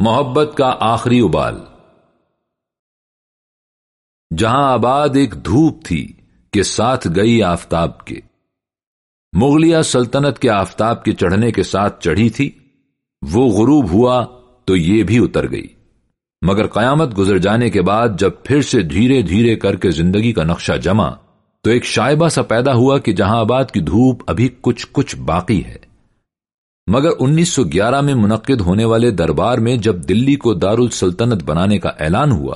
محبت کا آخری ابال۔ جہاں آباد ایک دھوپ تھی کہ ساتھ گئی آفتاب کے۔ مغلیہ سلطنت کے آفتاب کے چڑھنے کے ساتھ چڑھی تھی۔ وہ غروب ہوا تو یہ بھی اتر گئی۔ مگر قیامت گزر جانے کے بعد جب پھر سے دھیرے دھیرے کر کے زندگی کا نقشہ جمع، تو ایک شائبہ سا پیدا ہوا کہ جہاں آباد کی دھوپ ابھی کچھ کچھ باقی ہے۔ مگر انیس سو گیارہ میں منعقد ہونے والے دربار میں جب دلی کو دارالسلطنت بنانے کا اعلان ہوا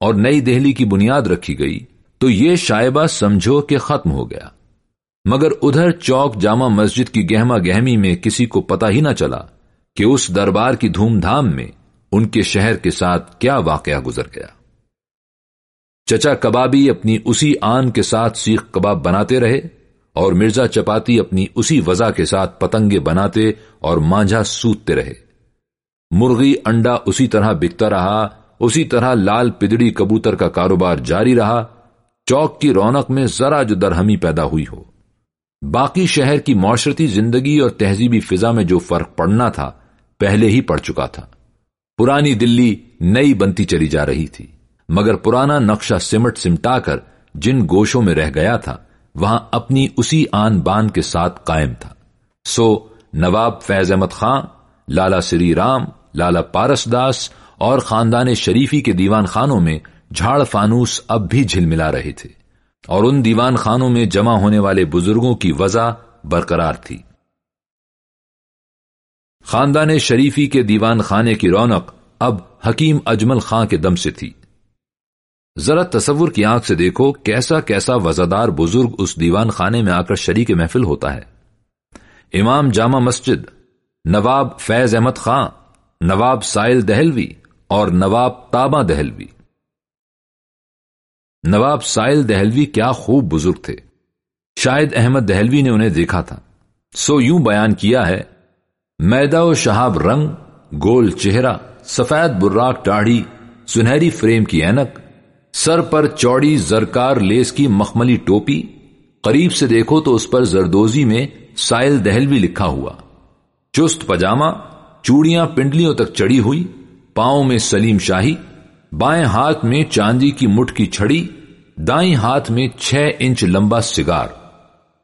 اور نئی دہلی کی بنیاد رکھی گئی، تو یہ شائبہ سمجھو کہ ختم ہو گیا۔ مگر ادھر چوک جامع مسجد کی گہما گہمی میں کسی کو پتا ہی نہ چلا کہ اس دربار کی دھوم دھام میں ان کے شہر کے ساتھ کیا واقعہ گزر گیا۔ چچا کبابی اپنی اسی آن کے ساتھ سیخ کباب بناتے رہے اور مرزا چپاتی اپنی اسی وزا کے ساتھ پتنگے بناتے اور مانجھا سوتتے رہے۔ مرغی انڈا اسی طرح بکتا رہا، اسی طرح لال پدڑی کبوتر کا کاروبار جاری رہا۔ چوک کی رونق میں ذرا جو درہمی پیدا ہوئی ہو۔ باقی شہر کی معاشرتی زندگی اور تہذیبی فضا میں جو فرق پڑنا تھا، پہلے ہی پڑ چکا تھا۔ پرانی دلی نئی بنتی چلی جا رہی تھی، مگر پرانا نقشہ سمٹ سمٹا کر جن گوشوں میں رہ گیا تھا وہاں اپنی اسی آن بان کے ساتھ قائم تھا۔ سو نواب فیض احمد خان، لالا سری رام، لالا پارس داس اور خاندان شریفی کے دیوان خانوں میں جھاڑ فانوس اب بھی جھل ملا رہے تھے اور ان دیوان خانوں میں جمع ہونے والے بزرگوں کی وضع برقرار تھی۔ خاندان شریفی کے دیوان خانے کی رونق اب حکیم اجمل خان کے دم سے تھی۔ ذرا تصور کی آنکھ سے دیکھو کیسا کیسا وزادار بزرگ اس دیوان خانے میں آ کر شریک محفل ہوتا ہے۔ امام جامع مسجد، نواب فیض احمد خان نواب سائل دہلوی اور نواب تابا دہلوی۔ نواب سائل دہلوی کیا خوب بزرگ تھے۔ شاید احمد دہلوی نے انہیں دیکھا تھا۔ سو یوں بیان کیا ہے، میدا و شہاب رنگ، گول چہرہ، سفید براک ٹاڑھی، سنہری فریم کی اینک سر پر چوڑی زرکار لیس کی مخملی ٹوپی، قریب سے دیکھو تو اس پر زردوزی میں سائل دہلوی لکھا ہوا۔ چست پجامہ، چوڑیاں پنڈلیوں تک چڑی ہوئی، پاؤں میں سلیم شاہی، بائیں ہاتھ میں چاندی کی مٹھ کی چھڑی، دائیں ہاتھ میں چھ انچ لمبا سگار۔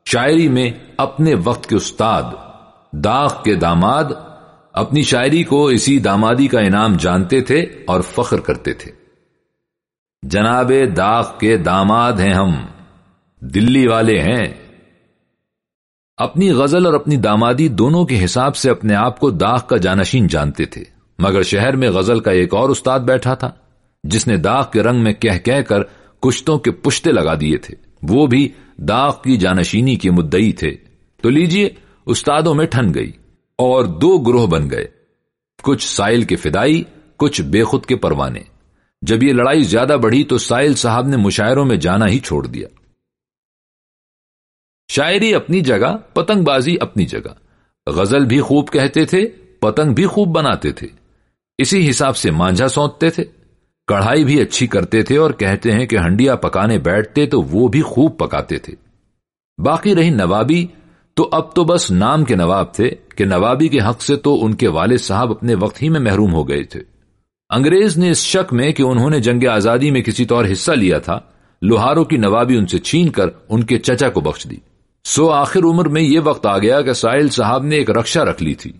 شاعری میں اپنے وقت کے استاد، داغ کے داماد، اپنی شاعری کو اسی دامادی کا انعام جانتے تھے اور فخر کرتے تھے۔ جناب داغ کے داماد ہیں ہم، دلی والے ہیں۔ اپنی غزل اور اپنی دامادی دونوں کے حساب سے اپنے آپ کو داغ کا جانشین جانتے تھے، مگر شہر میں غزل کا ایک اور استاد بیٹھا تھا، جس نے داغ کے رنگ میں کہہ کہہ کر کشتوں کے پشتے لگا دیے تھے۔ وہ بھی داغ کی جانشینی کے مدئی تھے۔ تو لیجیے، استادوں میں ٹھن گئی اور دو گروہ بن گئے۔ کچھ سائل کے فدائی، کچھ بے خود کے پروانے۔ جب یہ لڑائی زیادہ بڑھی تو سائل صاحب نے مشاعروں میں جانا ہی چھوڑ دیا۔ شاعری اپنی جگہ، پتنگ بازی اپنی جگہ۔ غزل بھی خوب کہتے تھے، پتنگ بھی خوب بناتے تھے۔ اسی حساب سے مانجھا سونتتے تھے۔ کڑھائی بھی اچھی کرتے تھے اور کہتے ہیں کہ ہنڈیا پکانے بیٹھتے تو وہ بھی خوب پکاتے تھے۔ باقی رہی نوابی، تو اب تو بس نام کے نواب تھے، کہ نوابی کے حق سے تو ان کے والد صاحب اپنے وقت ہی میں محروم ہو گئے تھے۔ انگریز نے اس شک میں کہ انہوں نے جنگ آزادی میں کسی طور حصہ لیا تھا، لوہاروں کی نوابی ان سے چھین کر ان کے چچا کو بخش دی۔ سو آخر عمر میں یہ وقت آ گیا کہ سائل صاحب نے ایک رکشا رکھ لی تھی۔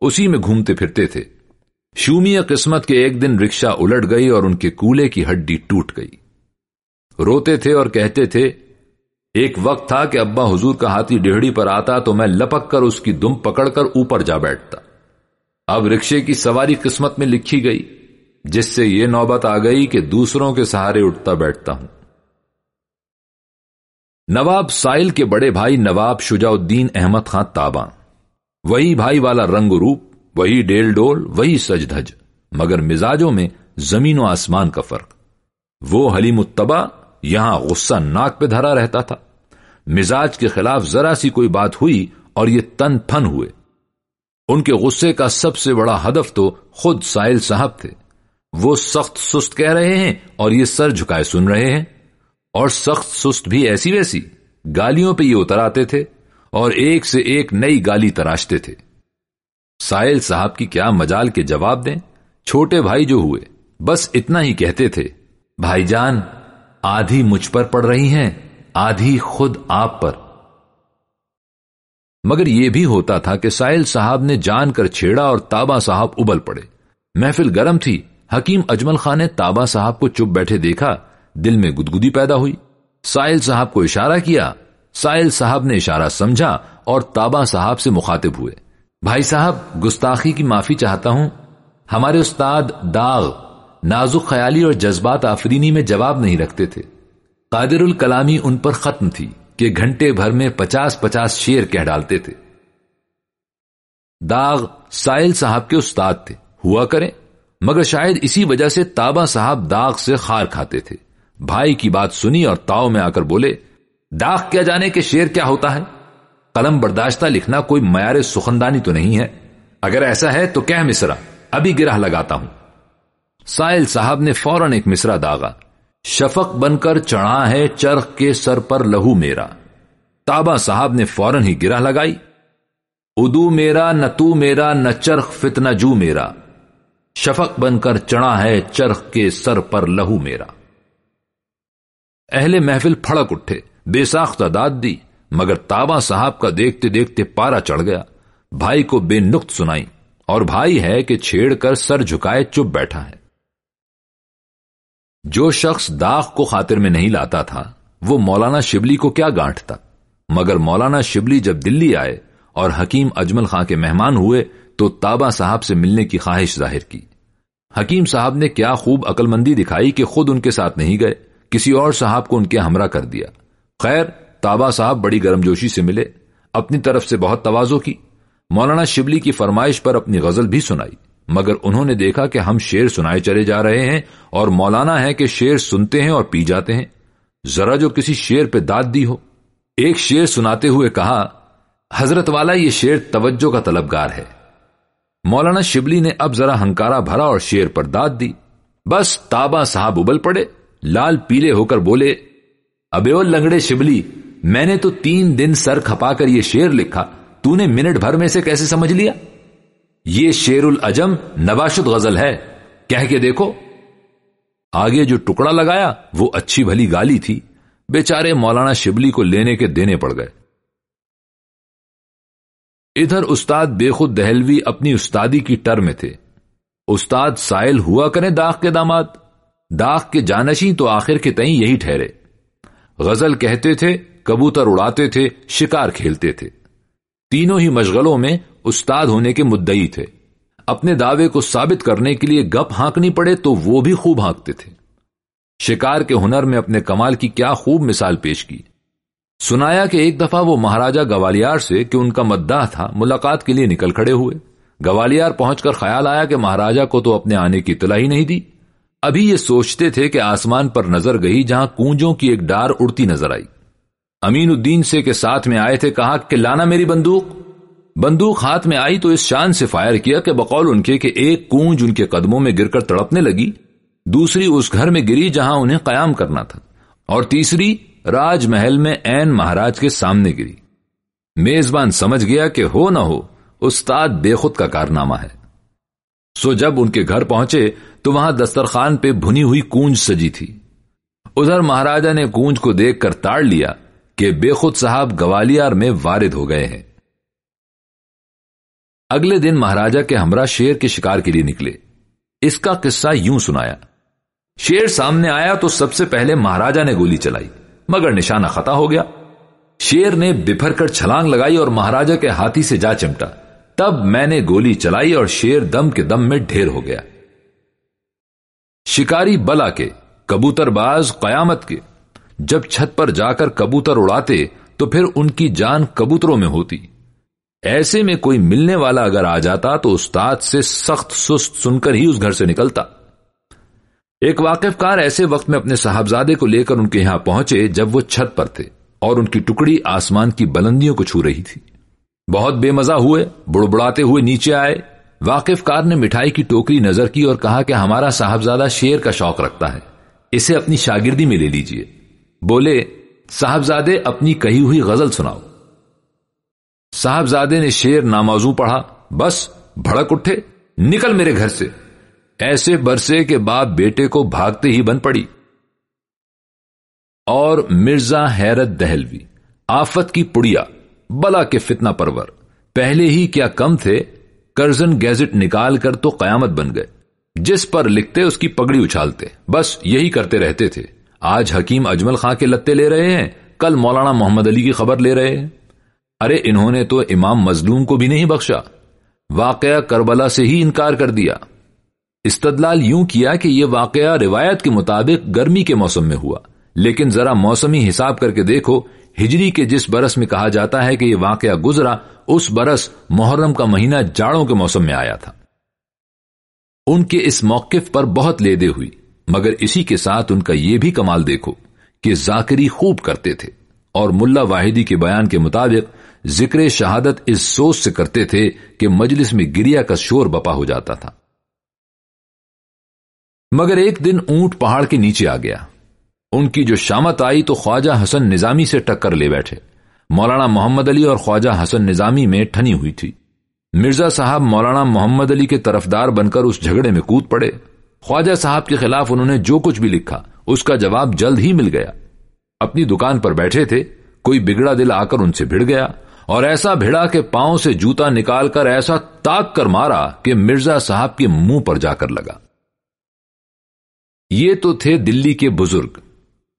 اسی میں گھومتے پھرتے تھے۔ شومی قسمت کے ایک دن رکشا الٹ گئی اور ان کے کولے کی ہڈی ٹوٹ گئی۔ روتے تھے اور کہتے تھے، ایک وقت تھا کہ ابا حضور کا ہاتھی ڈیڑھی پر آتا تو میں لپک کر اس کی دم پکڑ کر اوپر جا بیٹھتا۔ اب رکشے کی سواری قسمت میں لکھی گئی۔ جس سے یہ نوبت آ گئی کہ دوسروں کے سہارے اٹھتا بیٹھتا ہوں۔ نواب سائل کے بڑے بھائی نواب شجاع الدین احمد خان تاباں۔ وہی بھائی والا رنگ روپ، وہی ڈیل ڈول، وہی سج دھج مگر مزاجوں میں زمین و آسمان کا فرق۔ وہ حلیم التبا یہاں غصہ ناک پہ دھرا رہتا تھا۔ مزاج کے خلاف ذرا سی کوئی بات ہوئی اور یہ تن پھن ہوئے۔ ان کے غصے کا سب سے بڑا ہدف تو خود سائل صاحب تھے۔ وہ سخت سست کہہ رہے ہیں اور یہ سر جھکائے سن رہے ہیں۔ اور سخت سست بھی ایسی ویسی۔ گالیوں پہ یہ اتر آتے تھے اور ایک سے ایک نئی گالی تراشتے تھے۔ سائل صاحب کی کیا مجال کے جواب دیں؟ چھوٹے بھائی جو ہوئے، بس اتنا ہی کہتے تھے۔ بھائی جان، آدھی مجھ پر پڑ رہی ہیں، آدھی خود آپ پر۔ مگر یہ بھی ہوتا تھا کہ سائل صاحب نے جان کر چھیڑا اور تابا صاحب ابل پڑے۔ محفل گرم تھی۔ حکیم اجمل خان نے تابا صاحب کو چپ بیٹھے دیکھا، دل میں گدگدی پیدا ہوئی۔ سائل صاحب کو اشارہ کیا۔ سائل صاحب نے اشارہ سمجھا اور تابا صاحب سے مخاطب ہوئے۔ بھائی صاحب، گستاخی کی معافی چاہتا ہوں۔ ہمارے استاد داغ، نازک خیالی اور جذبات آفرینی میں جواب نہیں رکھتے تھے۔ قادر الکلامی ان پر ختم تھی کہ گھنٹے بھر میں پچاس پچاس شیر کہہ ڈالتے تھے۔ داغ، سائل صاحب کے استاد تھے۔ ہوا کریں۔ مگر شاید اسی وجہ سے تابا صاحب داغ سے خار کھاتے تھے۔ بھائی کی بات سنی اور تاؤ میں آ کر بولے، داغ کیا جانے کے شیر کیا ہوتا ہے؟ قلم برداشتہ لکھنا کوئی معیار سخندانی تو نہیں ہے۔ اگر ایسا ہے تو کیا مصرا، ابھی گرہ لگاتا ہوں۔ سائل صاحب نے فوراً ایک مصرا داغا، شفق بن کر چڑھا ہے چرخ کے سر پر لہو میرا۔ تابا صاحب نے فوراً ہی گرہ لگائی۔ ادو میرا، نہ تو میرا، نہ چرخ فتنا جو میرا۔ شفق بن کر چڑھا ہے چرخ کے سر پر لہو میرا۔ اہل محفل پھڑک اٹھے، بے ساختہ داد دی، مگر تابا صاحب کا دیکھتے دیکھتے پارا چڑھ گیا۔ بھائی کو بے نقط سنائی، اور بھائی ہے کہ چھیڑ کر سر جھکائے چپ بیٹھا ہے۔ جو شخص داغ کو خاطر میں نہیں لاتا تھا، وہ مولانا شبلی کو کیا گانٹتا مگر مولانا شبلی جب دلی آئے اور حکیم اجمل خان کے مہمان ہوئے تو تابا صاحب سے ملنے کی خواہش ظاہر کی۔ حکیم صاحب نے کیا خوب عقل مندی دکھائی کہ خود ان کے ساتھ نہیں گئے، کسی اور صاحب کو ان کے ہمراہ کر دیا۔ خیر تابا صاحب بڑی گرم جوشی سے ملے، اپنی طرف سے بہت توازو کی۔ مولانا شبلی کی فرمائش پر اپنی غزل بھی سنائی، مگر انہوں نے دیکھا کہ ہم شیر سنائے چلے جا رہے ہیں اور مولانا ہے کہ شیر سنتے ہیں اور پی جاتے ہیں۔ ذرا جو کسی شیر پہ داد دی ہو۔ ایک شیر سناتے ہوئے کہا، حضرت والا یہ شیر توجہ کا طلبگار ہے۔ مولانا شبلی نے اب ذرا ہنکارا بھرا اور شیر پر داد دی۔ بس تابا صاحب ابل پڑے، لال پیلے ہو کر بولے، ابے او لنگڑے شبلی، میں نے تو تین دن سر کھپا کر یہ شیر لکھا، تو نے منٹ بھر میں سے کیسے سمجھ لیا؟ یہ شیر العجم نباشد غزل ہے، کہہ کے دیکھو۔ آگے جو ٹکڑا لگایا، وہ اچھی بھلی گالی تھی۔ بیچارے مولانا شبلی کو لینے کے دینے پڑ گئے۔ ادھر استاد بے خود دہلوی اپنی استادی کی ٹر میں تھے۔ استاد سائل ہوا کریں داغ کے داماد۔ داغ کے جانشی تو آخر کے تئیں یہی ٹھہرے۔ غزل کہتے تھے، کبوتر اڑاتے تھے، شکار کھیلتے تھے۔ تینوں ہی مشغلوں میں استاد ہونے کے مدعی تھے۔ اپنے دعوے کو ثابت کرنے کے لیے گپ ہانکنی پڑے تو وہ بھی خوب ہانکتے تھے۔ شکار کے ہنر میں اپنے کمال کی کیا خوب مثال پیش کی۔ سنایا کہ ایک دفعہ وہ مہاراجا گوالیار سے کہ ان کا مداح تھا، ملاقات کے لیے نکل کھڑے ہوئے۔ گوالیار پہنچ کر خیال آیا کہ مہاراجا کو تو اپنے آنے کی اطلاع ہی نہیں دی۔ ابھی یہ سوچتے تھے کہ آسمان پر نظر گئی جہاں کونجوں کی ایک ڈار اڑتی نظر آئی۔ امین الدین سے کے ساتھ میں آئے تھے کہا کہ لانا میری بندوق۔ بندوق ہاتھ میں آئی تو اس شان سے فائر کیا کہ بقول ان کے کہ ایک کونج ان کے قدموں میں گر کر تڑپنے لگی۔ دوسری اس گھر میں گری جہاں انہیں قیام کرنا تھا۔ اور تیسری راج محل میں این مہاراج کے سامنے گری۔ میزبان سمجھ گیا کہ ہو نہ ہو، استاد بے خود کا کارنامہ ہے۔ سو جب ان کے گھر پہنچے تو وہاں دسترخوان پہ بھنی ہوئی کونج سجی تھی۔ ادھر مہاراجا نے کونج کو دیکھ کر تاڑ لیا کہ بے خود صاحب گوالیار میں وارد ہو گئے ہیں۔ اگلے دن مہاراجا کے ہمراہ شیر کے شکار کے لیے نکلے۔ اس کا قصہ یوں سنایا۔ شیر سامنے آیا تو سب سے پہلے مہاراجا نے گولی چلائی۔ مگر نشانہ خطا ہو گیا۔ شیر نے بفر کر چھلانگ لگائی اور مہاراجا کے ہاتھی سے جا چمٹا۔ تب میں نے گولی چلائی اور شیر دم کے دم میں ڈھیر ہو گیا۔ شکاری بلا کے کبوتر باز قیامت کے جب چھت پر جا کر کبوتر اڑاتے تو پھر ان کی جان کبوتروں میں ہوتی۔ ایسے میں کوئی ملنے والا اگر آ جاتا تو استاد سے سخت سست سن کر ہی اس گھر سے نکلتا۔ ایک واقف کار ایسے وقت میں اپنے صاحبزادے کو لے کر ان کے یہاں پہنچے جب وہ چھت پر تھے اور ان کی ٹکڑی آسمان کی بلندیوں کو چھو رہی تھی۔ بہت بے مزہ ہوئے، بڑبڑاتے ہوئے نیچے آئے۔ واقف کار نے مٹھائی کی ٹوکری نظر کی اور کہا کہ ہمارا صاحبزادہ شیر کا شوق رکھتا ہے۔ اسے اپنی شاگردی میں لے لیجیے۔ بولے، صاحبزادے اپنی کہی ہوئی غزل سناؤ۔ صاحبزادے نے شیر ناموزوں پڑھا۔ بس، بھڑک اٹھے۔ نکل میرے گھر سے۔ ایسے برسے کے باپ بیٹے کو بھاگتے ہی بن پڑی۔ اور مرزا حیرت دہلوی، آفت کی پڑیا، بلا کے فتنہ پرور۔ پہلے ہی کیا کم تھے، کرزن گیزٹ نکال کر تو قیامت بن گئے۔ جس پر لکھتے اس کی پگڑی اچھالتے۔ بس یہی کرتے رہتے تھے۔ آج حکیم اجمل خان کے لتے لے رہے ہیں، کل مولانا محمد علی کی خبر لے رہے ہیں۔ ارے انہوں نے تو امام مظلوم کو بھی نہیں بخشا۔ واقعہ کربلا سے ہی انکار کر دیا۔ استدلال یوں کیا کہ یہ واقعہ روایت کے مطابق گرمی کے موسم میں ہوا۔ لیکن ذرا موسمی حساب کر کے دیکھو، ہجری کے جس برس میں کہا جاتا ہے کہ یہ واقعہ گزرا، اس برس محرم کا مہینہ جاڑوں کے موسم میں آیا تھا۔ ان کے اس موقف پر بہت لیدے ہوئی، مگر اسی کے ساتھ ان کا یہ بھی کمال دیکھو کہ ذاکری خوب کرتے تھے اور ملا واحدی کے بیان کے مطابق ذکر شہادت اس سوچ سے کرتے تھے کہ مجلس میں گریا کا شور بپا ہو جاتا تھا۔ مگر ایک دن اونٹ پہاڑ کے نیچے آ گیا۔ ان کی جو شامت آئی تو خواجہ حسن نظامی سے ٹکر لے بیٹھے۔ مولانا محمد علی اور خواجہ حسن نظامی میں ٹھنی ہوئی تھی۔ مرزا صاحب مولانا محمد علی کے طرفدار بن کر اس جھگڑے میں کود پڑے۔ خواجہ صاحب کے خلاف انہوں نے جو کچھ بھی لکھا، اس کا جواب جلد ہی مل گیا۔ اپنی دکان پر بیٹھے تھے، کوئی بگڑا دل آ کر ان سے بھڑ گیا اور ایسا بھڑا کہ پاؤں سے جوتا نکال کر ایسا تاک کر مارا کہ مرزا صاحب کے منہ پر جا کر لگا۔ یہ تو تھے دلی کے بزرگ،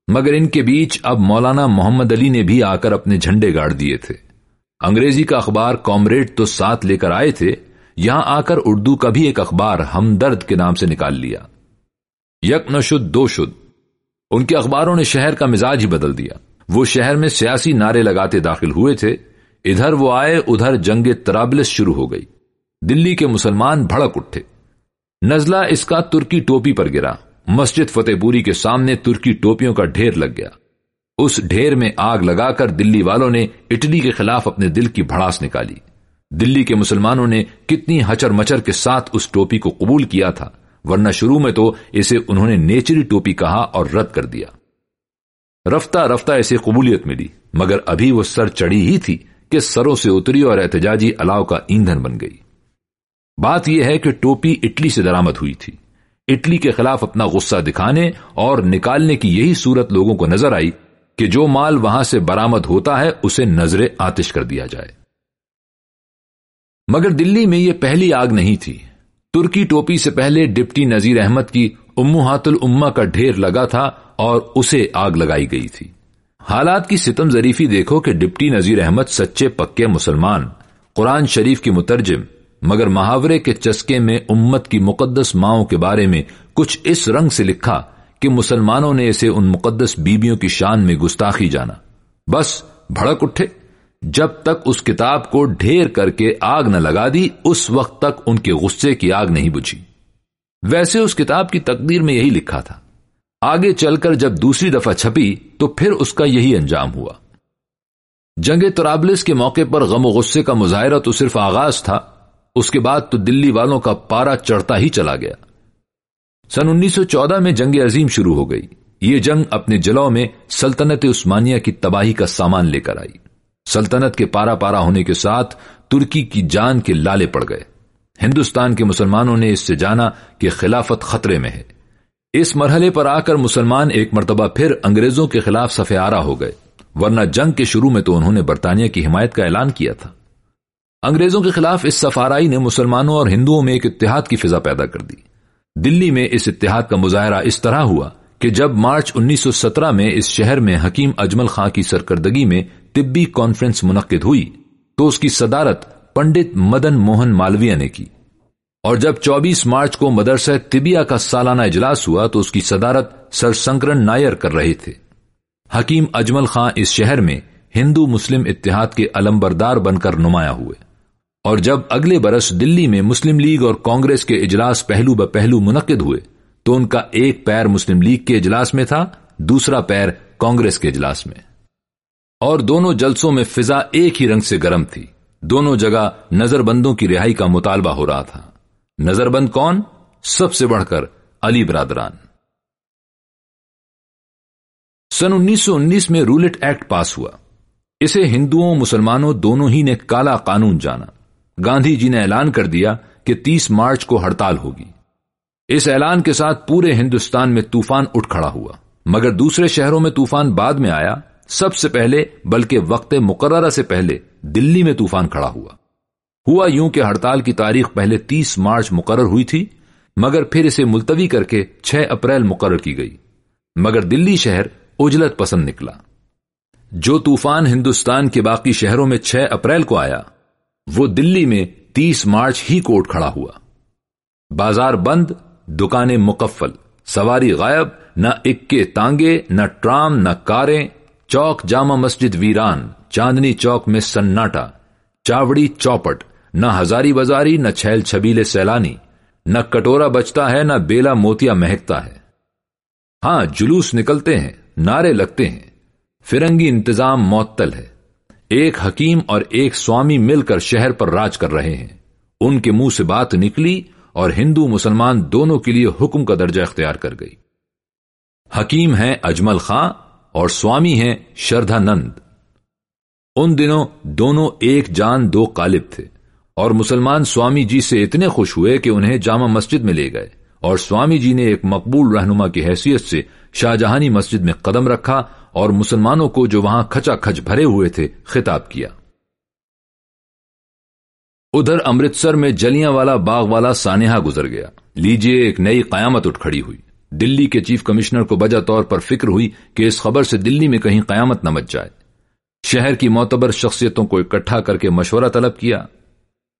مگر ان کے بیچ اب مولانا محمد علی نے بھی آ کر اپنے جھنڈے گاڑ دیے تھے۔ انگریزی کا اخبار کامریڈ تو ساتھ لے کر آئے تھے، یہاں آ کر اردو کا بھی ایک اخبار ہمدرد کے نام سے نکال لیا۔ یک نشد دو شد۔ ان کے اخباروں نے شہر کا مزاج ہی بدل دیا۔ وہ شہر میں سیاسی نعرے لگاتے داخل ہوئے تھے۔ ادھر وہ آئے، ادھر جنگ ترابلس شروع ہو گئی۔ دلی کے مسلمان بھڑک اٹھے۔ نزلہ اس کا ترکی ٹوپی پر گرا۔ مسجد فتح پوری کے سامنے ترکی ٹوپیوں کا ڈھیر لگ گیا۔ اس ڈھیر میں آگ لگا کر دلی والوں نے اٹلی کے خلاف اپنے دل کی بھڑاس نکالی۔ دلی کے مسلمانوں نے کتنی ہچر مچر کے ساتھ اس ٹوپی کو قبول کیا تھا، ورنہ شروع میں تو اسے انہوں نے نیچری ٹوپی کہا اور رد کر دیا۔ رفتہ رفتہ اسے قبولیت ملی، مگر ابھی وہ سر چڑھی ہی تھی کہ سروں سے اتری اور احتجاجی الاؤ کا ایندھن بن گئی۔ بات یہ ہے کہ ٹوپی اٹلی سے درامت ہوئی تھی۔ اٹلی کے خلاف اپنا غصہ دکھانے اور نکالنے کی یہی صورت لوگوں کو نظر آئی کہ جو مال وہاں سے برامد ہوتا ہے، اسے نظر آتش کر دیا جائے۔ مگر دلی میں یہ پہلی آگ نہیں تھی۔ ترکی ٹوپی سے پہلے ڈپٹی نذیر احمد کی امہات الما کا ڈھیر لگا تھا اور اسے آگ لگائی گئی تھی۔ حالات کی ستم ظریفی دیکھو کہ ڈپٹی نذیر احمد سچے پکے مسلمان، قرآن شریف کی مترجم مگر محاورے کے چسکے میں امت کی مقدس ماؤں کے بارے میں کچھ اس رنگ سے لکھا کہ مسلمانوں نے اسے ان مقدس بیبیوں کی شان میں گستاخی جانا۔ بس بھڑک اٹھے۔ جب تک اس کتاب کو ڈھیر کر کے آگ نہ لگا دی، اس وقت تک ان کے غصے کی آگ نہیں بجھی۔ ویسے اس کتاب کی تقدیر میں یہی لکھا تھا۔ آگے چل کر جب دوسری دفعہ چھپی، تو پھر اس کا یہی انجام ہوا۔ جنگ ترابلس کے موقع پر غم و غصے کا مظاہرہ تو صرف آغاز تھا۔ اس کے بعد تو دلی والوں کا پارا چڑھتا ہی چلا گیا۔ سن انیس سو چودہ میں جنگ عظیم شروع ہو گئی۔ یہ جنگ اپنے جلو میں سلطنت عثمانیہ کی تباہی کا سامان لے کر آئی۔ سلطنت کے پارا پارا ہونے کے ساتھ ترکی کی جان کے لالے پڑ گئے۔ ہندوستان کے مسلمانوں نے اس سے جانا کہ خلافت خطرے میں ہے۔ اس مرحلے پر آ کر مسلمان ایک مرتبہ پھر انگریزوں کے خلاف سفے آرا ہو گئے۔ ورنہ جنگ کے شروع میں تو انہوں نے برطانیہ کی حمایت کا اعلان کیا تھا۔ انگریزوں کے خلاف اس سفارائی نے مسلمانوں اور ہندوؤں میں ایک اتحاد کی فضا پیدا کر دی۔ دلی میں اس اتحاد کا مظاہرہ اس طرح ہوا کہ جب مارچ انیس سو سترہ میں اس شہر میں حکیم اجمل خان کی سرکردگی میں طبی کانفرنس منعقد ہوئی تو اس کی صدارت پنڈت مدن موہن مالویہ نے کی۔ اور جب چوبیس مارچ کو مدرسہ طبیہ کا سالانہ اجلاس ہوا تو اس کی صدارت سر سنکرن نائر کر رہے تھے۔ حکیم اجمل خان اس شہر میں ہندو مسلم اتحاد کے علمبردار بن کر نمایاں ہوئے۔ اور جب اگلے برس دلی میں مسلم لیگ اور کانگریس کے اجلاس پہلو ب پہلو منعقد ہوئے، تو ان کا ایک پیر مسلم لیگ کے اجلاس میں تھا، دوسرا پیر کانگریس کے اجلاس میں۔ اور دونوں جلسوں میں فضا ایک ہی رنگ سے گرم تھی۔ دونوں جگہ نظر بندوں کی رہائی کا مطالبہ ہو رہا تھا۔ نظر بند کون؟ سب سے بڑھ کر علی برادران۔ سن انیس سو انیس میں رولٹ ایکٹ پاس ہوا۔ اسے ہندوؤں مسلمانوں دونوں ہی نے کالا قانون جانا۔ گاندھی جی نے اعلان کر دیا کہ تیس مارچ کو ہڑتال ہوگی۔ اس اعلان کے ساتھ پورے ہندوستان میں طوفان اٹھ کھڑا ہوا۔ مگر دوسرے شہروں میں طوفان بعد میں آیا۔ سب سے پہلے، بلکہ وقت مقررہ سے پہلے، دلی میں طوفان کھڑا ہوا۔ ہوا یوں کہ ہڑتال کی تاریخ پہلے تیس مارچ مقرر ہوئی تھی، مگر پھر اسے ملتوی کر کے چھ اپریل مقرر کی گئی۔ مگر دلی شہر اجلت پسند نکلا۔ جو طوفان ہندوستان کے باقی شہروں میں چھ اپریل کو آیا وہ دلی میں تیس مارچ ہی کو اٹھ کھڑا ہوا۔ بازار بند، دکانیں مکفل سواری غائب، نہ اکے تانگے، نہ ٹرام، نہ کاریں، چوک جامع مسجد ویران، چاندنی چوک میں سناٹا، چاوڑی چوپٹ، نہ ہزاری بازاری نہ چھیل چھبیلے سیلانی، نہ کٹورا بچتا ہے، نہ بیلا موتیا مہکتا ہے۔ ہاں جلوس نکلتے ہیں، نعرے لگتے ہیں۔ فرنگی انتظام معطل ہے۔ ایک حکیم اور ایک سوامی مل کر شہر پر راج کر رہے ہیں۔ ان کے منہ سے بات نکلی اور ہندو مسلمان دونوں کے لیے حکم کا درجہ اختیار کر گئی۔ حکیم ہیں اجمل خاں اور سوامی ہیں شردھا نند۔ ان دنوں دونوں ایک جان دو قالب تھے اور مسلمان سوامی جی سے اتنے خوش ہوئے کہ انہیں جامع مسجد میں لے گئے اور سوامی جی نے ایک مقبول رہنما کی حیثیت سے شاہجہانی مسجد میں قدم رکھا اور مسلمانوں کو جو وہاں کھچا کھچ بھرے ہوئے تھے، خطاب کیا۔ ادھر امرتسر میں جلیاں والا باغ والا سانحہ گزر گیا۔ لیجیے ایک نئی قیامت اٹھ کھڑی ہوئی۔ دلی کے چیف کمشنر کو بجا طور پر فکر ہوئی کہ اس خبر سے دلی میں کہیں قیامت نہ مچ جائے۔ شہر کی معتبر شخصیتوں کو اکٹھا کر کے مشورہ طلب کیا۔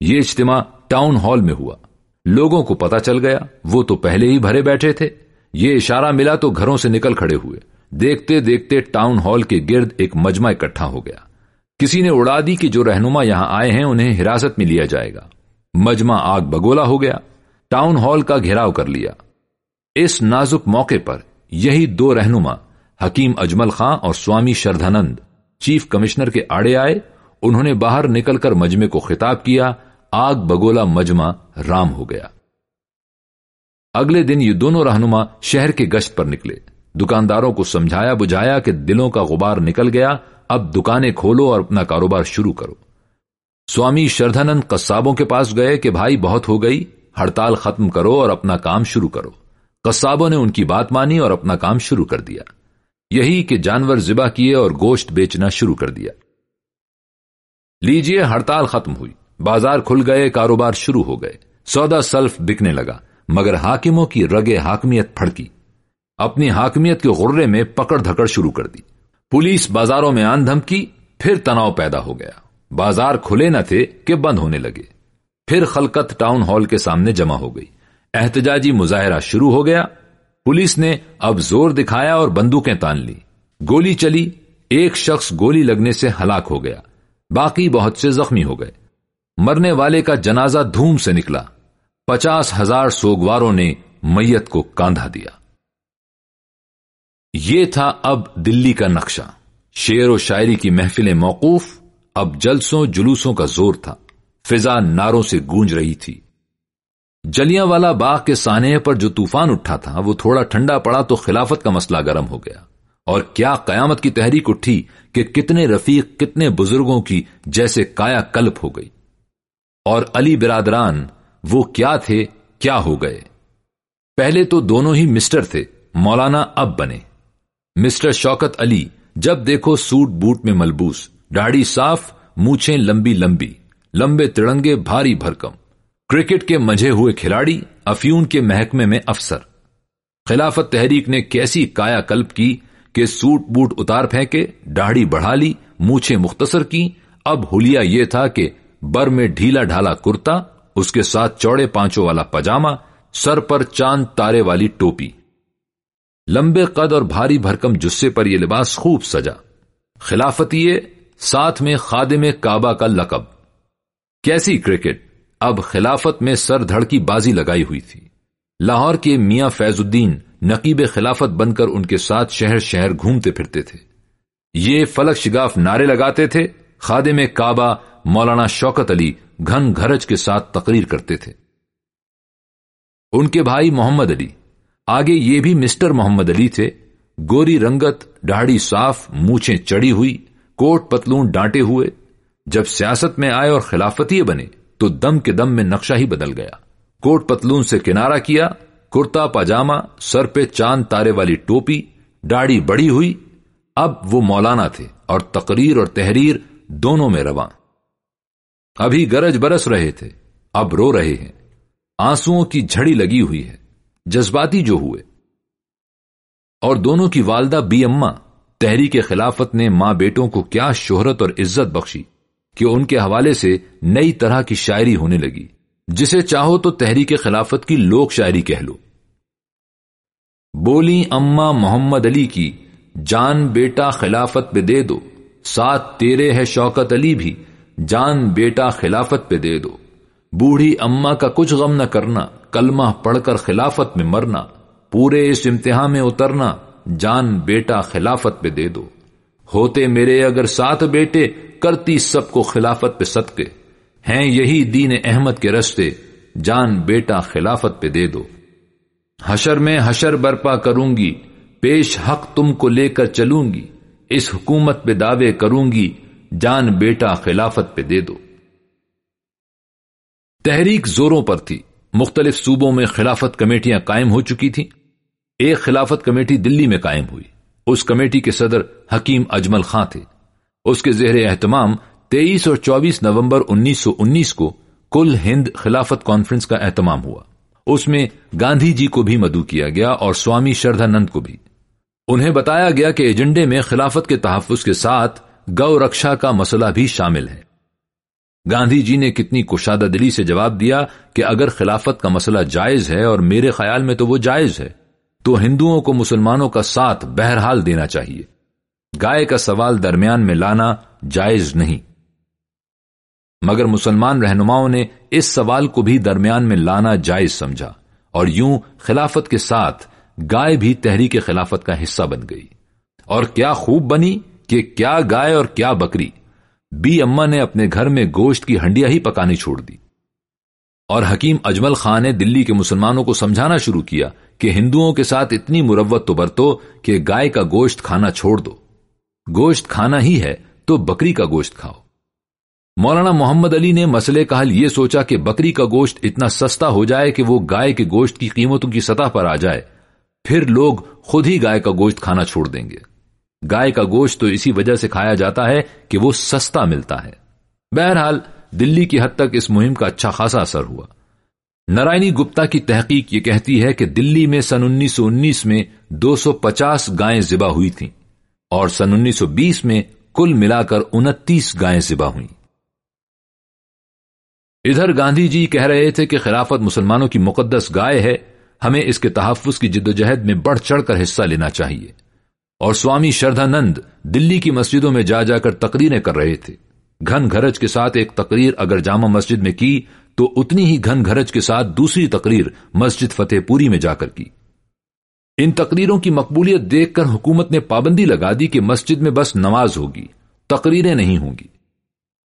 یہ اجتماع ٹاؤن ہال میں ہوا۔ لوگوں کو پتا چل گیا، وہ تو پہلے ہی بھرے بیٹھے تھے۔ یہ اشارہ ملا تو گھروں سے نکل کھڑے ہوئے۔ دیکھتے دیکھتے ٹاؤن ہال کے گرد ایک مجمع اکٹھا ہو گیا۔ کسی نے اڑا دی کہ جو رہنما یہاں آئے ہیں انہیں حراست میں لیا جائے گا۔ مجمع آگ بگولا ہو گیا۔ ٹاؤن ہال کا گھیراؤ کر لیا۔ اس نازک موقع پر یہی دو رہنما، حکیم اجمل خان اور سوامی شردھانند، چیف کمشنر کے آڑے آئے۔ انہوں نے باہر نکل کر مجمے کو خطاب کیا۔ آگ بگولا مجمع رام ہو گیا۔ اگلے دن یہ دونوں رہنما شہر کے گشت پر نکلے۔ دکانداروں کو سمجھایا بجھایا کہ دلوں کا غبار نکل گیا، اب دکانیں کھولو اور اپنا کاروبار شروع کرو۔ سوامی شردھانند قصابوں کے پاس گئے کہ بھائی بہت ہو گئی، ہڑتال ختم کرو اور اپنا کام شروع کرو۔ قصابوں نے ان کی بات مانی اور اپنا کام شروع کر دیا۔ یہی کہ جانور ذبح کیے اور گوشت بیچنا شروع کر دیا۔ لیجیے، ہڑتال ختم ہوئی۔ بازار کھل گئے، کاروبار شروع ہو گئے۔ سودا سلف بکنے لگا، مگر حاکموں کی رگے حاکمیت پھڑکی۔ اپنی حاکمیت کے غرے میں پکڑ دھکڑ شروع کر دی۔ پولیس بازاروں میں آن دھمکی، پھر تناؤ پیدا ہو گیا۔ بازار کھلے نہ تھے کہ بند ہونے لگے۔ پھر خلقت ٹاؤن ہال کے سامنے جمع ہو گئی۔ احتجاجی مظاہرہ شروع ہو گیا۔ پولیس نے اب زور دکھایا اور بندوقیں تان لی گولی چلی۔ ایک شخص گولی لگنے سے ہلاک ہو گیا۔ باقی بہت سے زخمی ہو گئے۔ مرنے والے کا جنازہ دھوم سے نکلا۔ پچاس ہزار سوگواروں نے میت کو کاندھا دیا۔ یہ تھا اب دلی کا نقشہ۔ شعر و شاعری کی محفلیں موقوف، اب جلسوں، جلوسوں کا زور تھا۔ فضا ناروں سے گونج رہی تھی۔ جلیاں والا باغ کے سانے پر جو طوفان اٹھا تھا، وہ تھوڑا ٹھنڈا پڑا تو خلافت کا مسئلہ گرم ہو گیا۔ اور کیا قیامت کی تحریک اٹھی کہ کتنے رفیق، کتنے بزرگوں کی جیسے کایا کلپ ہو گئی۔ اور علی برادران، وہ کیا تھے، کیا ہو گئے۔ پہلے تو دونوں ہی مسٹر تھے، مولانا اب بنے۔ مسٹر شوکت علی، جب دیکھو سوٹ بوٹ میں ملبوس ڈاڑی صاف، مونچھیں لمبی لمبی، لمبے تڑنگے، بھاری بھرکم۔ کرکٹ کے مجھے ہوئے کھلاڑی، افیون کے محکمے میں افسر۔ خلافت تحریک نے کیسی کایا کلپ کی کہ سوٹ بوٹ اتار پھینکے، داڑھی بڑھا لی، مونچھیں مختصر کی۔ اب ہولیا یہ تھا کہ بر میں ڈھیلا ڈھالا کرتا، اس کے ساتھ چوڑے پانچوں والا پجامہ سر پر چاند تارے والی ٹوپی۔ لمبے قد اور بھاری بھرکم جسے پر یہ لباس خوب سجا۔ خلافتی ساتھ میں خادم کعبہ کا لقب۔ کیسی کرکٹ؟ اب خلافت میں سر دھڑ کی بازی لگائی ہوئی تھی۔ لاہور کے میاں فیض الدین نقیب خلافت بن کر ان کے ساتھ شہر شہر گھومتے پھرتے تھے۔ یہ فلک شگاف نعرے لگاتے تھے، خادم کعبہ مولانا شوکت علی گھن گھرج کے ساتھ تقریر کرتے تھے۔ ان کے بھائی محمد علی۔ آگے یہ بھی مسٹر محمد علی تھے، گوری رنگت ڈاڑھی صاف مونچھیں چڑی ہوئی، کوٹ پتلون ڈانٹے ہوئے۔ جب سیاست میں آئے اور خلافتی بنے، تو دم کے دم میں نقشہ ہی بدل گیا۔ کوٹ پتلون سے کنارہ کیا، کرتا پاجامہ، سر پہ چاند تارے والی ٹوپی ڈاڑی بڑی ہوئی۔ اب وہ مولانا تھے اور تقریر اور تحریر دونوں میں رواں ابھی گرج برس رہے تھے، اب رو رہے ہیں۔ آنسو کی جھڑی لگی ہوئی ہے۔ جذباتی جو ہوئے۔ اور دونوں کی والدہ بی اما تحریک خلافت نے ماں بیٹوں کو کیا شہرت اور عزت بخشی کہ ان کے حوالے سے نئی طرح کی شاعری ہونے لگی۔ جسے چاہو تو تحریک خلافت کی لوک شاعری کہہ لو۔ بولی اما محمد علی کی، جان بیٹا خلافت پہ دے دو۔ ساتھ تیرے ہے شوکت علی بھی، جان بیٹا خلافت پہ دے دو۔ بوڑھی اما کا کچھ غم نہ کرنا۔ کلمہ پڑھ کر خلافت میں مرنا، پورے اس امتحان میں اترنا، جان بیٹا خلافت پہ دے دو۔ ہوتے میرے اگر ساتھ بیٹے، کرتی سب کو خلافت پہ صدقے۔ ہیں یہی دین احمد کے رستے، جان بیٹا خلافت پہ دے دو۔ حشر میں حشر برپا کروں گی پیش حق تم کو لے کر چلوں گی اس حکومت پہ دعوے کروں گی جان بیٹا خلافت پہ دے دو۔ تحریک زوروں پر تھی۔ مختلف صوبوں میں خلافت کمیٹیاں قائم ہو چکی تھیں۔ ایک خلافت کمیٹی دلی میں قائم ہوئی۔ اس کمیٹی کے صدر حکیم اجمل خان تھے۔ اس کے زہر اہتمام تیئیس اور چوبیس نومبر انیس سو انیس کو کل ہند خلافت کانفرنس کا اہتمام ہوا۔ اس میں گاندھی جی کو بھی مدعو کیا گیا اور سوامی شردھا نند کو بھی۔ انہیں بتایا گیا کہ ایجنڈے میں خلافت کے تحفظ کے ساتھ گو رکشا کا مسئلہ بھی شامل ہے۔ گاندھی جی نے کتنی کشادہ دلی سے جواب دیا کہ اگر خلافت کا مسئلہ جائز ہے اور میرے خیال میں تو وہ جائز ہے، تو ہندوؤں کو مسلمانوں کا ساتھ بہرحال دینا چاہیے۔ گائے کا سوال درمیان میں لانا جائز نہیں۔ مگر مسلمان رہنماؤں نے اس سوال کو بھی درمیان میں لانا جائز سمجھا اور یوں خلافت کے ساتھ گائے بھی تحریک خلافت کا حصہ بن گئی۔ اور کیا خوب بنی کہ کیا گائے اور کیا بکری۔ بی اما نے اپنے گھر میں گوشت کی ہنڈیا ہی پکانی چھوڑ دی۔ اور حکیم اجمل خان نے دلی کے مسلمانوں کو سمجھانا شروع کیا کہ ہندوؤں کے ساتھ اتنی مروت تو برتو کہ گائے کا گوشت کھانا چھوڑ دو۔ گوشت کھانا ہی ہے تو بکری کا گوشت کھاؤ۔ مولانا محمد علی نے مسئلے کا حل یہ سوچا کہ بکری کا گوشت اتنا سستا ہو جائے کہ وہ گائے کے گوشت کی قیمتوں کی سطح پر آ جائے۔ پھر لوگ خود ہی گائے کا گوشت کھانا چھوڑ دیں گے۔ گائے کا گوشت تو اسی وجہ سے کھایا جاتا ہے کہ وہ سستا ملتا ہے۔ بہرحال، دلی کی حد تک اس مہم کا اچھا خاصا اثر ہوا۔ نارائنی گپتا کی تحقیق یہ کہتی ہے کہ دلی میں سن انیس سو انیس میں دو سو پچاس گائیں ذبح ہوئی تھیں اور سن انیس سو بیس میں کل ملا کر انتیس گائیں ذبح ہوئی ادھر گاندھی جی کہہ رہے تھے کہ خلافت مسلمانوں کی مقدس گائے ہے، ہمیں اس کے تحفظ کی جد و جہد میں بڑھ چڑھ کر حصہ لینا چاہیے۔ اور سوامی شردھا نند دلی کی مسجدوں میں جا جا کر تقریریں کر رہے تھے۔ گھن گھرج کے ساتھ ایک تقریر اگر جامع مسجد میں کی تو اتنی ہی گھن گھرج کے ساتھ دوسری تقریر مسجد فتح پوری میں جا کر کی۔ ان تقریروں کی مقبولیت دیکھ کر حکومت نے پابندی لگا دی کہ مسجد میں بس نماز ہوگی، تقریریں نہیں ہوں گی۔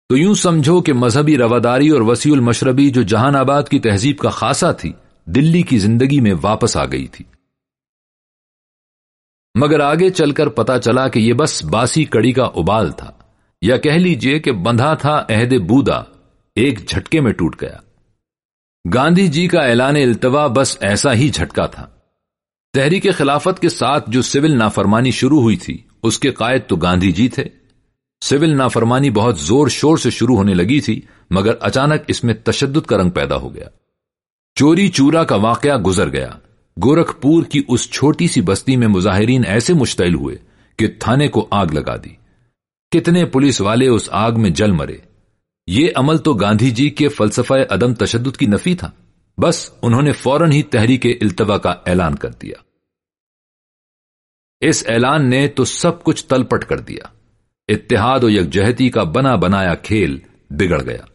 تو یوں سمجھو کہ مذہبی رواداری اور وسیع المشربی جو جہان آباد کی تہذیب کا خاصا تھی، دلی کی زندگی میں واپس آ گئی تھی۔ مگر آگے چل کر پتا چلا کہ یہ بس باسی کڑی کا ابال تھا۔ یا کہہ لیجیے کہ بندھا تھا عہد بودا، ایک جھٹکے میں ٹوٹ گیا۔ گاندھی جی کا اعلان التوا بس ایسا ہی جھٹکا تھا۔ تحریک خلافت کے ساتھ جو سول نافرمانی شروع ہوئی تھی، اس کے قائد تو گاندھی جی تھے۔ سول نافرمانی بہت زور شور سے شروع ہونے لگی تھی، مگر اچانک اس میں تشدد کا رنگ پیدا ہو گیا۔ چوری چورا کا واقعہ گزر گیا۔ گورکھ پور کی اس چھوٹی سی بستی میں مظاہرین ایسے مشتعل ہوئے کہ تھانے کو آگ لگا دی۔ کتنے پولیس والے اس آگ میں جل مرے۔ یہ عمل تو گاندھی جی کے فلسفہ عدم تشدد کی نفی تھا۔ بس انہوں نے فوراً ہی تحریک التوا کا اعلان کر دیا۔ اس اعلان نے تو سب کچھ تلپٹ کر دیا۔ اتحاد و یکجہتی کا بنا بنایا کھیل بگڑ گیا۔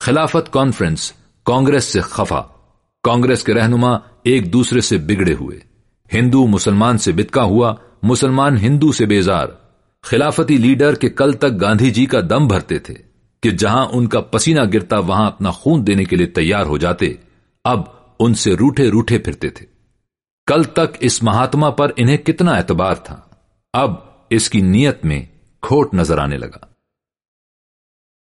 خلافت کانفرنس کانگریس سے خفا۔ کانگریس کے رہنما ایک دوسرے سے بگڑے ہوئے۔ ہندو مسلمان سے بتکا ہوا، مسلمان ہندو سے بیزار۔ خلافتی لیڈر کے کل تک گاندھی جی کا دم بھرتے تھے کہ جہاں ان کا پسینہ گرتا، وہاں اپنا خون دینے کے لیے تیار ہو جاتے، اب ان سے روٹے روٹے پھرتے تھے۔ کل تک اس مہاتما پر انہیں کتنا اعتبار تھا۔ اب اس کی نیت میں کھوٹ نظر آنے لگا۔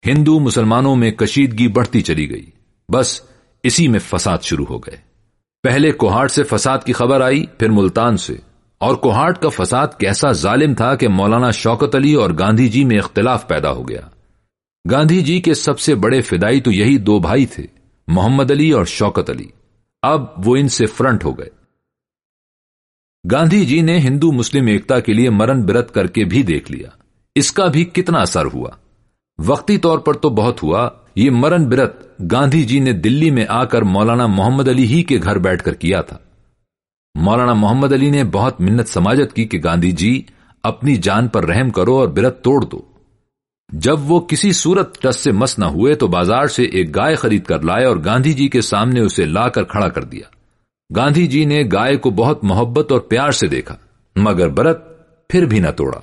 ہندو مسلمانوں میں کشیدگی بڑھتی چلی گئی۔ بس اسی میں فساد شروع ہو گئے۔ پہلے کوہاٹ سے فساد کی خبر آئی، پھر ملتان سے۔ اور کوہاٹ کا فساد کیسا ظالم تھا کہ مولانا شوکت علی اور گاندھی جی میں اختلاف پیدا ہو گیا۔ گاندھی جی کے سب سے بڑے فدائی تو یہی دو بھائی تھے، محمد علی اور شوکت علی۔ اب وہ ان سے فرنٹ ہو گئے۔ گاندھی جی نے ہندو مسلم ایکتا کے لیے مرن برت کر کے بھی دیکھ لیا۔ اس کا بھی کتنا اثر ہوا۔ وقتی طور پر تو بہت ہوا۔ یہ مرن برت گاندھی جی نے دلی میں آ کر مولانا محمد علی ہی کے گھر بیٹھ کر کیا تھا۔ مولانا محمد علی نے بہت منت سماجت کی کہ گاندھی جی اپنی جان پر رحم کرو اور برت توڑ دو۔ جب وہ کسی صورت ٹس سے مس نہ ہوئے تو بازار سے ایک گائے خرید کر لائے اور گاندھی جی کے سامنے اسے لا کر کھڑا کر دیا۔ گاندھی جی نے گائے کو بہت محبت اور پیار سے دیکھا، مگر برت پھر بھی نہ توڑا۔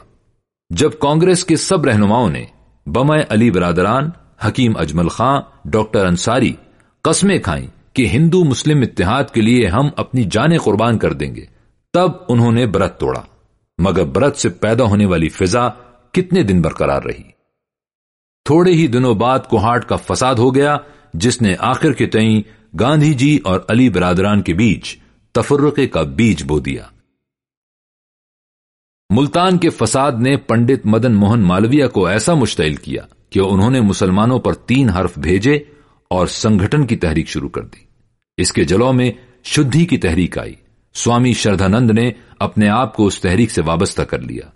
جب کانگریس کے سب رہنماؤں نے بمائے علی برادران حکیم اجمل خان ڈاکٹر انصاری، قسمیں کھائیں کہ ہندو مسلم اتحاد کے لیے ہم اپنی جانیں قربان کر دیں گے۔ تب انہوں نے برت توڑا۔ مگر برت سے پیدا ہونے والی فضا کتنے دن برقرار رہی۔ تھوڑے ہی دنوں بعد کوہاٹ کا فساد ہو گیا، جس نے آخر کے تئیں گاندھی جی اور علی برادران کے بیچ تفرقے کا بیج بو دیا۔ ملتان کے فساد نے پنڈت مدن موہن مالویہ کو ایسا مشتعل کیا۔ کہ انہوں نے مسلمانوں پر تین حرف بھیجے اور سنگھٹن کی تحریک شروع کر دی۔ اس کے جلو میں شدھی کی تحریک آئی۔ سوامی شردھانند نے اپنے آپ کو اس تحریک سے وابستہ کر لیا۔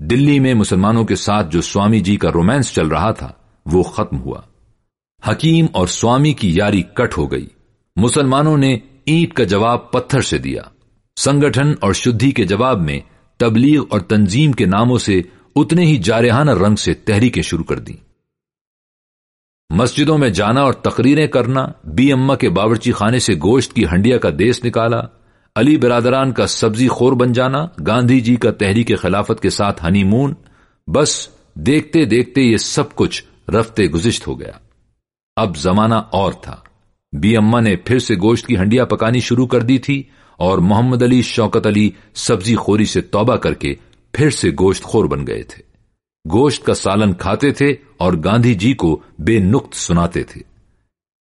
دلی میں مسلمانوں کے ساتھ جو سوامی جی کا رومانس چل رہا تھا، وہ ختم ہوا۔ حکیم اور سوامی کی یاری کٹ ہو گئی۔ مسلمانوں نے اینٹ کا جواب پتھر سے دیا۔ سنگٹھن اور شدھی کے جواب میں تبلیغ اور تنظیم کے ناموں سے اتنے ہی جارحانہ رنگ سے تحریکیں شروع کر دیں۔ مسجدوں میں جانا اور تقریریں کرنا، بی اما کے باورچی خانے سے گوشت کی ہنڈیا کا دیس نکالا، علی برادران کا سبزی خور بن جانا، گاندھی جی کا تحریک خلافت کے ساتھ ہنی مون، بس دیکھتے دیکھتے یہ سب کچھ رفتے گزشت ہو گیا۔ اب زمانہ اور تھا۔ بی اما نے پھر سے گوشت کی ہنڈیا پکانی شروع کر دی تھی اور محمد علی، شوکت علی سبزی خوری سے توبہ کر کے پھر سے گوشت خور بن گئے تھے۔ گوشت کا سالن کھاتے تھے اور گاندھی جی کو بے نقط سناتے تھے۔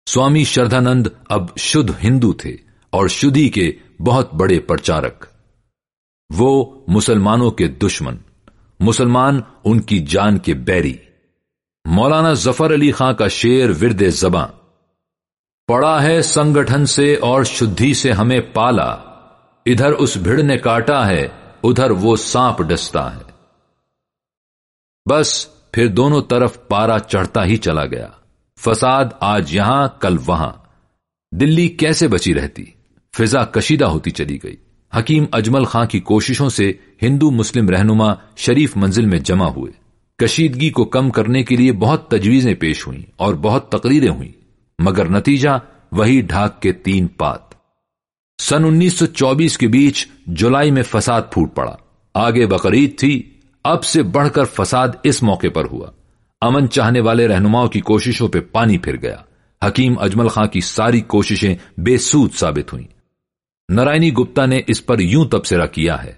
سوامی شردھانند اب شدھ ہندو تھے اور شدھی کے بہت بڑے پرچارک۔ وہ مسلمانوں کے دشمن۔ مسلمان ان کی جان کے بیری۔ مولانا ظفر علی خان کا شیر ورد زباں۔ پڑا ہے سنگٹھن سے اور شدھی سے ہمیں پالا۔ ادھر اس بھیڑ نے کاٹا ہے، ادھر وہ سانپ ڈستا ہے۔ بس پھر دونوں طرف پارا چڑھتا ہی چلا گیا۔ فساد آج یہاں، کل وہاں۔ دلی کیسے بچی رہتی؟ فضا کشیدہ ہوتی چلی گئی۔ حکیم اجمل خان کی کوششوں سے ہندو مسلم رہنما شریف منزل میں جمع ہوئے۔ کشیدگی کو کم کرنے کے لیے بہت تجویزیں پیش ہوئیں اور بہت تقریریں ہوئیں۔ مگر نتیجہ وہی ڈھاک کے تین پات۔ سن انیس سو چوبیس کے بیچ جولائی میں فساد پھوٹ پڑا۔ آگے بقرعید تھی۔ اب سے بڑھ کر فساد اس موقع پر ہوا۔ امن چاہنے والے رہنماؤں کی کوششوں پہ پانی پھر گیا۔ حکیم اجمل خان کی ساری کوششیں بے سود ثابت ہوئیں۔ نارائنی گپتا نے اس پر یوں تبصرہ کیا ہے۔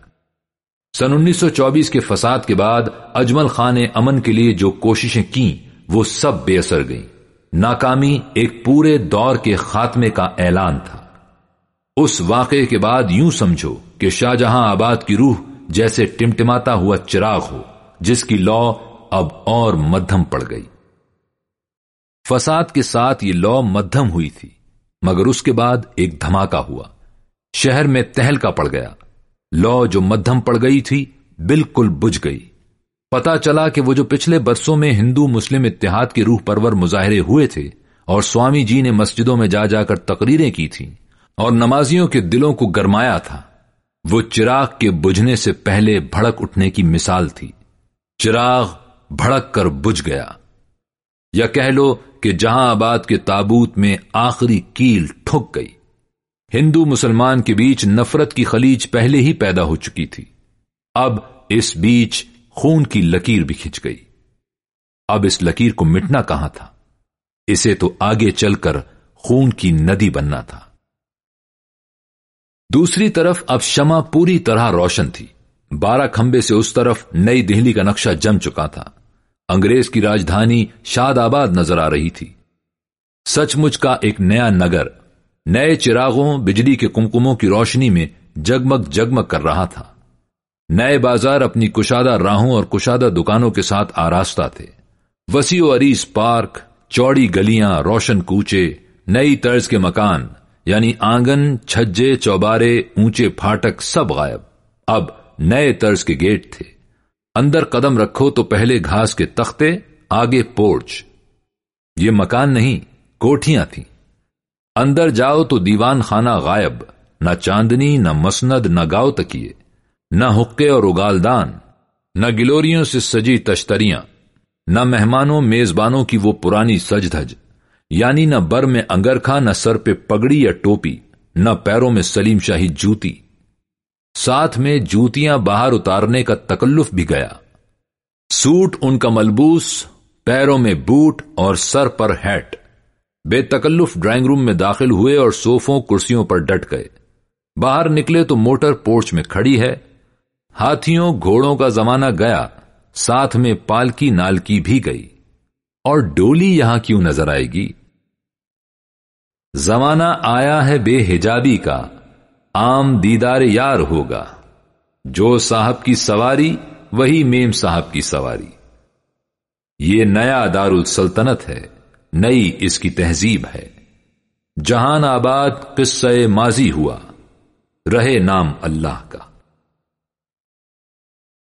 سن انیس سو چوبیس کے فساد کے بعد اجمل خان نے امن کے لیے جو کوششیں کی وہ سب بے اثر گئیں۔ ناکامی ایک پورے دور کے خاتمے کا اعلان تھا۔ اس واقعے کے بعد یوں سمجھو کہ شاہ جہاں آباد کی روح جیسے ٹمٹماتا ہوا چراغ ہو، جس کی لو اب اور مدھم پڑ گئی۔ فساد کے ساتھ یہ لو مدھم ہوئی تھی، مگر اس کے بعد ایک دھماکہ ہوا۔ شہر میں تہل کا پڑ گیا۔ لو جو مدھم پڑ گئی تھی، بالکل بجھ گئی۔ پتا چلا کہ وہ جو پچھلے برسوں میں ہندو مسلم اتحاد کے روح پرور مظاہرے ہوئے تھے اور سوامی جی نے مسجدوں میں جا جا کر تقریریں کی تھیں اور نمازیوں کے دلوں کو گرمایا تھا۔ وہ چراغ کے بجھنے سے پہلے بھڑک اٹھنے کی مثال تھی۔ چراغ بھڑک کر بجھ گیا۔ یا کہہ لو کہ جہاں آباد کے تابوت میں آخری کیل ٹھک گئی۔ ہندو مسلمان کے بیچ نفرت کی خلیج پہلے ہی پیدا ہو چکی تھی۔ اب اس بیچ خون کی لکیر بھی کھنچ گئی۔ اب اس لکیر کو مٹنا کہاں تھا؟ اسے تو آگے چل کر خون کی ندی بننا تھا۔ دوسری طرف اب شمع پوری طرح روشن تھی۔ بارہ کھمبے سے اس طرف نئی دہلی کا نقشہ جم چکا تھا۔ انگریز کی راجدھانی شاد آباد نظر آ رہی تھی۔ سچ مچ کا ایک نیا نگر، نئے چراغوں، بجلی کے کمکموں کی روشنی میں جگمگ جگمگ کر رہا تھا۔ نئے بازار اپنی کشادہ راہوں اور کشادہ دکانوں کے ساتھ آراستہ تھے۔ وسیع و عریض پارک، چوڑی گلیاں، روشن کوچے، نئی طرز کے مکان۔ یعنی آنگن، چھجے، چوبارے، اونچے پھاٹک، سب غائب۔ اب نئے طرز کے گیٹ تھے۔ اندر قدم رکھو تو پہلے گھاس کے تختے، آگے پورچ۔ یہ مکان نہیں کوٹیاں تھیں۔ اندر جاؤ تو دیوان خانہ غائب۔ نہ چاندنی، نہ مسند، نہ گاؤ تکیے۔ نہ حقے اور اگالدان، نہ گلوریوں سے سجی تشتریاں۔ نہ مہمانوں، میزبانوں کی وہ پرانی سج دھج یعنی نہ بر میں انگرکھا نہ سر پہ پگڑی یا ٹوپی، نہ پیروں میں سلیم شاہی جوتی۔ ساتھ میں جوتیاں باہر اتارنے کا تکلف بھی گیا۔ سوٹ ان کا ملبوس، پیروں میں بوٹ اور سر پر ہیٹ۔ بے تکلف ڈرائنگ روم میں داخل ہوئے اور صوفوں، کرسیوں پر ڈٹ گئے۔ باہر نکلے تو موٹر پورچ میں کھڑی ہے۔ ہاتھیوں گھوڑوں کا زمانہ گیا۔ ساتھ میں پالکی نالکی بھی گئی۔ اور ڈولی یہاں کیوں نظر آئے گی؟ زمانہ آیا ہے بے حجابی کا، عام دیدار یار ہوگا۔ جو صاحب کی سواری، وہی میم صاحب کی سواری۔ یہ نیا دار السلطنت ہے، نئی اس کی تہذیب ہے۔ جہان آباد قصہ ماضی ہوا، رہے نام اللہ کا۔